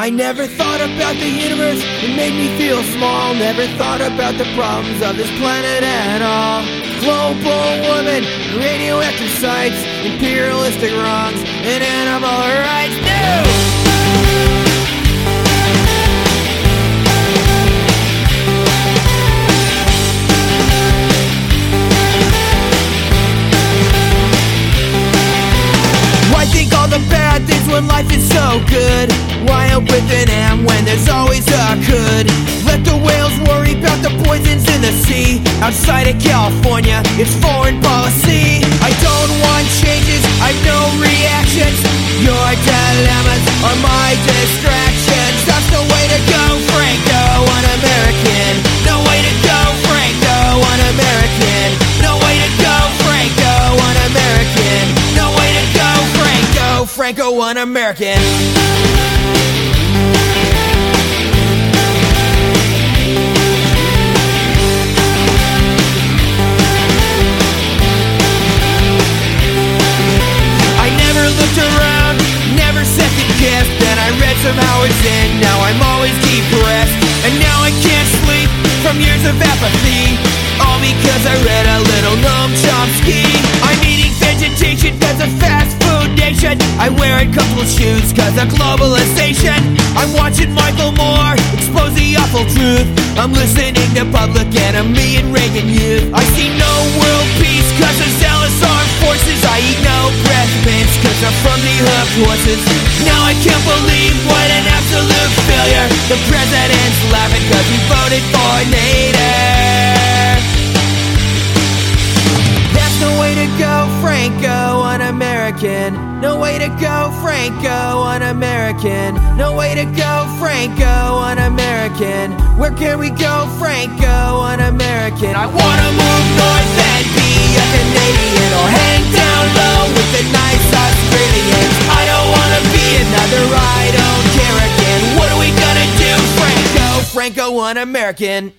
I never thought about the universe, it made me feel small. Never thought about the problems of this planet at all. Global warming, radioactive sites, imperialistic wrongs, and animal bad things when life is so good? Why up with an M when there's always a could? Let the whales worry about the poisons in the sea. Outside of California, it's foreign policy. I don't want changes, I've no reactions. Your dilemmas are my distractions. Franco, un American. I never looked around, never second guessed. Then I read some Howard Zinn, now I'm always depressed. And now I can't sleep from years of apathy. All because I read a little Noam Chomsky. I'm nation. I wear a couple of shoes cause of globalization. I'm watching Michael Moore expose the awful truth. I'm listening to Public Enemy and Reagan Youth. I see no world peace cause of zealous armed forces. I eat no breath cause I'm from the hoofed horses. Now I can't believe what an absolute failure. The president's laughing cause he voted for Nader. Way to go, Franco, un American. No way to go, Franco, un American. No way to go, Franco, un American. Where can we go, Franco, un American? I wanna move north and be a Canadian or hang down low with the nice Australians. I don't wanna be another I don't care again. What are we gonna do, Franco, Franco, un American?